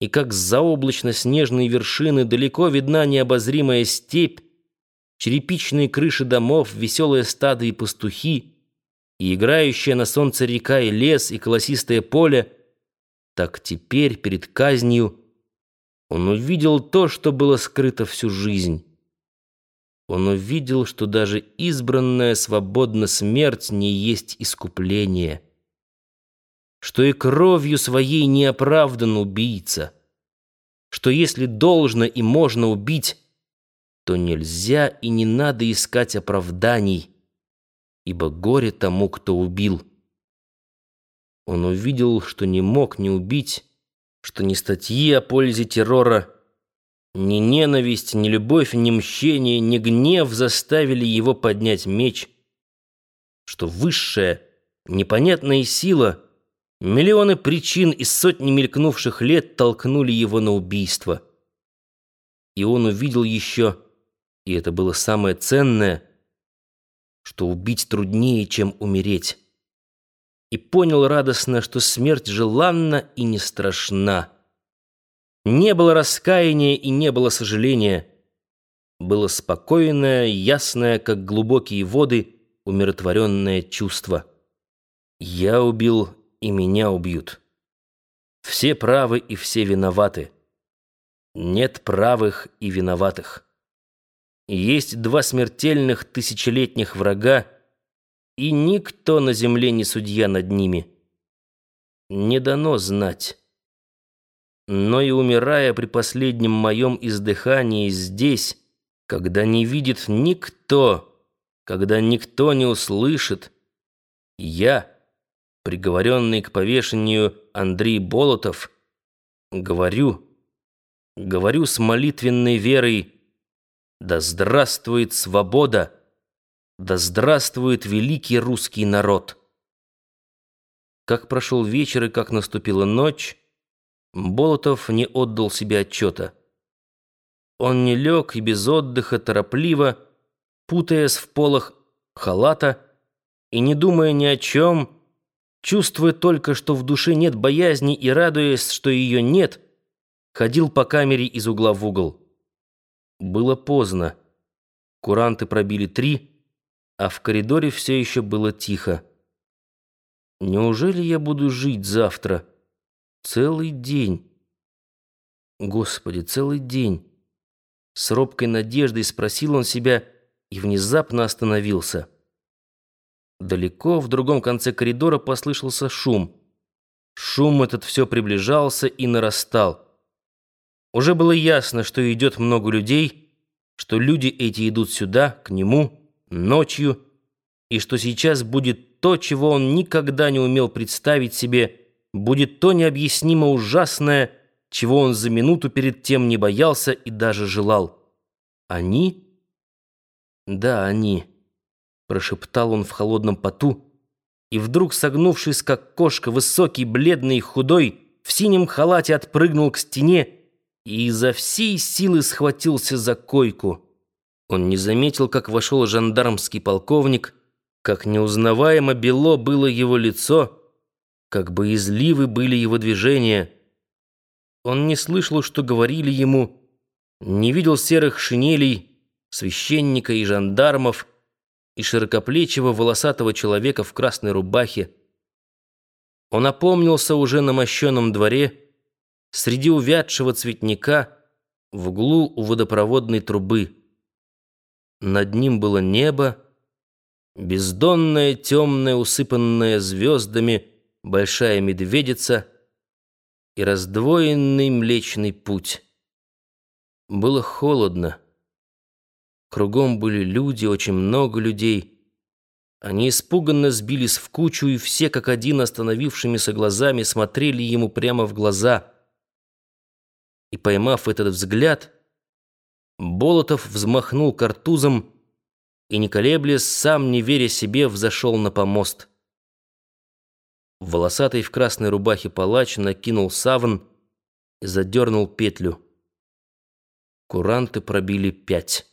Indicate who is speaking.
Speaker 1: и как с заоблачно-снежной вершины далеко видна необозримая степь, черепичные крыши домов, веселые стады и пастухи, и играющая на солнце река и лес, и колосистое поле, так теперь перед казнью он увидел то, что было скрыто всю жизнь. Он увидел, что даже избранная свободно смерть не есть искупление, что и кровью своей не оправдан убийца, что если должно и можно убить, то нельзя и не надо искать оправданий, ибо горе тому, кто убил. Он увидел, что не мог не убить, что ни статьи о пользе террора, ни ненависть, ни любовь, ни мщение, ни гнев заставили его поднять меч, что высшая, непонятная сила, миллионы причин и сотни мелькнувших лет толкнули его на убийство. И он увидел еще, и это было самое ценное, что убить труднее, чем умереть. И понял радостно, что смерть желанна и не страшна. Не было раскаяния и не было сожаления. Было спокойное, ясное, как глубокие воды, умиротворенное чувство. Я убил, и меня убьют. Все правы и все виноваты. Нет правых и виноватых. Есть два смертельных тысячелетних врага, и никто на земле не судья над ними. Не дано знать но и умирая при последнем моем издыхании здесь, когда не видит никто, когда никто не услышит, я, приговоренный к повешению Андрей Болотов, говорю, говорю с молитвенной верой, да здравствует свобода, да здравствует великий русский народ. Как прошел вечер и как наступила ночь, Болотов не отдал себе отчета. Он не лег и без отдыха торопливо, путаясь в полах халата и не думая ни о чем, чувствуя только, что в душе нет боязни и радуясь, что ее нет, ходил по камере из угла в угол. Было поздно. Куранты пробили три, а в коридоре все еще было тихо. «Неужели я буду жить завтра?» Целый день. Господи, целый день. С робкой надеждой спросил он себя и внезапно остановился. Далеко в другом конце коридора послышался шум. Шум этот все приближался и нарастал. Уже было ясно, что идет много людей, что люди эти идут сюда, к нему, ночью, и что сейчас будет то, чего он никогда не умел представить себе – будет то необъяснимо ужасное, чего он за минуту перед тем не боялся и даже желал. Они? Да, они, прошептал он в холодном поту, и вдруг, согнувшись как кошка, высокий, бледный и худой, в синем халате отпрыгнул к стене и изо всей силы схватился за койку. Он не заметил, как вошел жандармский полковник, как неузнаваемо бело было его лицо — как бы изливы были его движения. Он не слышал, что говорили ему, не видел серых шинелей, священника и жандармов, и широкоплечего волосатого человека в красной рубахе. Он опомнился уже на мощенном дворе, среди увядшего цветника, в углу у водопроводной трубы. Над ним было небо, бездонное, темное, усыпанное звездами, большая медведица и раздвоенный Млечный Путь. Было холодно. Кругом были люди, очень много людей. Они испуганно сбились в кучу, и все как один остановившимися глазами смотрели ему прямо в глаза. И, поймав этот взгляд, Болотов взмахнул картузом и, не колеблясь, сам, не веря себе, взошел на помост. Волосатый в красной рубахе палач накинул саван и задернул петлю. Куранты пробили пять.